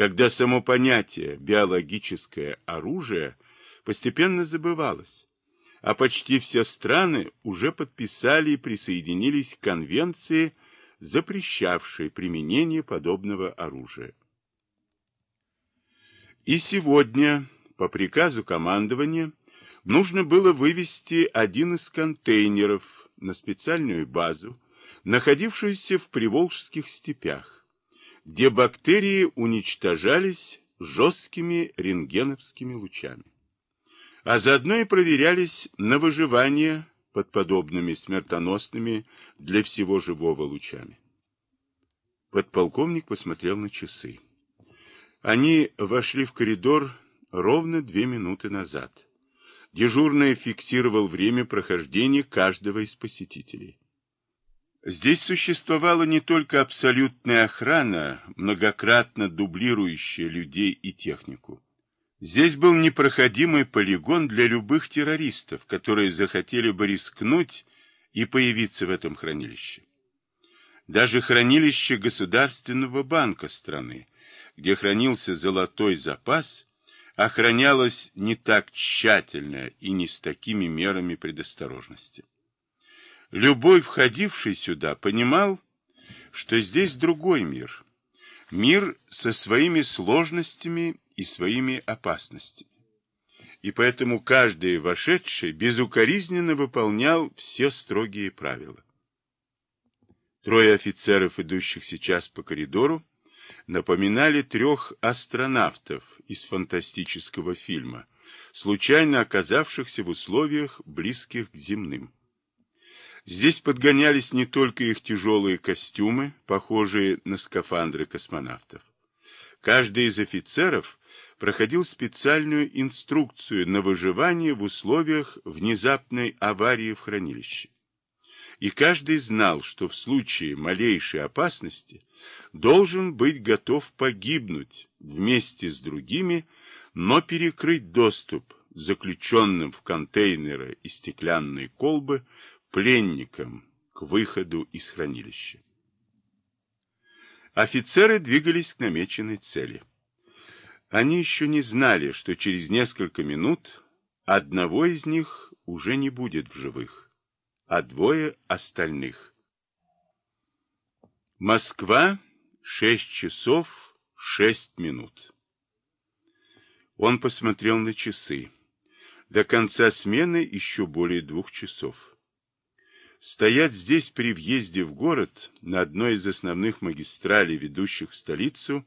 когда само понятие «биологическое оружие» постепенно забывалось, а почти все страны уже подписали и присоединились к конвенции, запрещавшей применение подобного оружия. И сегодня, по приказу командования, нужно было вывести один из контейнеров на специальную базу, находившуюся в Приволжских степях, где бактерии уничтожались жесткими рентгеновскими лучами. А заодно и проверялись на выживание под подобными смертоносными для всего живого лучами. Подполковник посмотрел на часы. Они вошли в коридор ровно две минуты назад. Дежурный фиксировал время прохождения каждого из посетителей. Здесь существовала не только абсолютная охрана, многократно дублирующая людей и технику. Здесь был непроходимый полигон для любых террористов, которые захотели бы рискнуть и появиться в этом хранилище. Даже хранилище Государственного банка страны, где хранился золотой запас, охранялось не так тщательно и не с такими мерами предосторожности. Любой входивший сюда понимал, что здесь другой мир. Мир со своими сложностями и своими опасностями. И поэтому каждый вошедший безукоризненно выполнял все строгие правила. Трое офицеров, идущих сейчас по коридору, напоминали трех астронавтов из фантастического фильма, случайно оказавшихся в условиях, близких к земным. Здесь подгонялись не только их тяжелые костюмы, похожие на скафандры космонавтов. Каждый из офицеров проходил специальную инструкцию на выживание в условиях внезапной аварии в хранилище. И каждый знал, что в случае малейшей опасности должен быть готов погибнуть вместе с другими, но перекрыть доступ заключенным в контейнеры и стеклянные колбы пленникам к выходу из хранилища. Офицеры двигались к намеченной цели. Они еще не знали, что через несколько минут одного из них уже не будет в живых, а двое остальных. Москва, шесть часов шесть минут. Он посмотрел на часы. До конца смены еще более двух часов. Стоять здесь при въезде в город, на одной из основных магистралей, ведущих в столицу,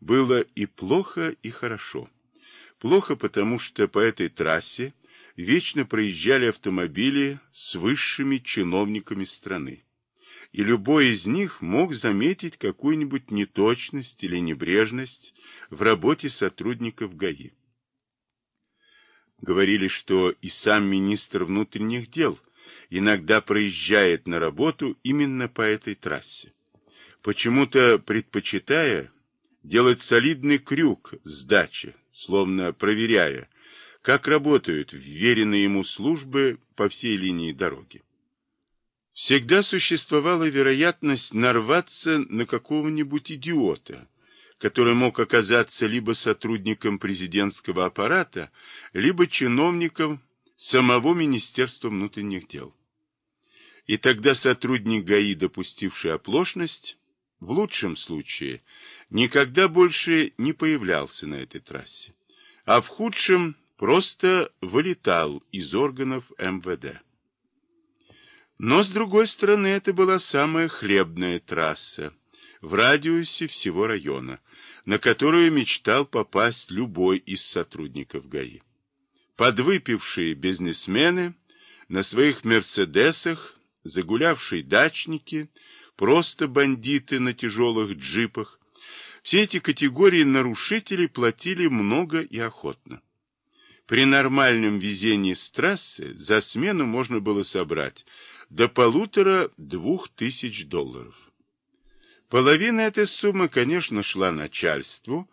было и плохо, и хорошо. Плохо, потому что по этой трассе вечно проезжали автомобили с высшими чиновниками страны. И любой из них мог заметить какую-нибудь неточность или небрежность в работе сотрудников ГАИ. Говорили, что и сам министр внутренних дел иногда проезжает на работу именно по этой трассе, почему-то предпочитая делать солидный крюк с дачи, словно проверяя, как работают вверенные ему службы по всей линии дороги. Всегда существовала вероятность нарваться на какого-нибудь идиота, который мог оказаться либо сотрудником президентского аппарата, либо чиновником самого Министерства внутренних дел. И тогда сотрудник ГАИ, допустивший оплошность, в лучшем случае никогда больше не появлялся на этой трассе, а в худшем просто вылетал из органов МВД. Но, с другой стороны, это была самая хлебная трасса в радиусе всего района, на которую мечтал попасть любой из сотрудников ГАИ. Подвыпившие бизнесмены на своих «Мерседесах», загулявшие дачники, просто бандиты на тяжелых джипах. Все эти категории нарушителей платили много и охотно. При нормальном везении с трассы за смену можно было собрать до полутора-двух тысяч долларов. Половина этой суммы, конечно, шла начальству,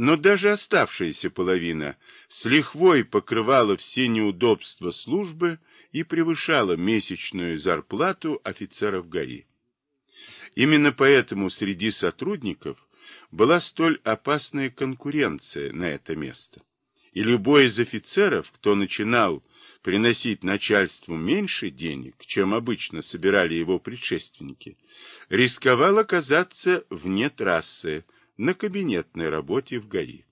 но даже оставшаяся половина с лихвой покрывала все неудобства службы и превышала месячную зарплату офицеров ГАИ. Именно поэтому среди сотрудников была столь опасная конкуренция на это место. И любой из офицеров, кто начинал приносить начальству меньше денег, чем обычно собирали его предшественники, рисковал оказаться вне трассы на кабинетной работе в ГАИ.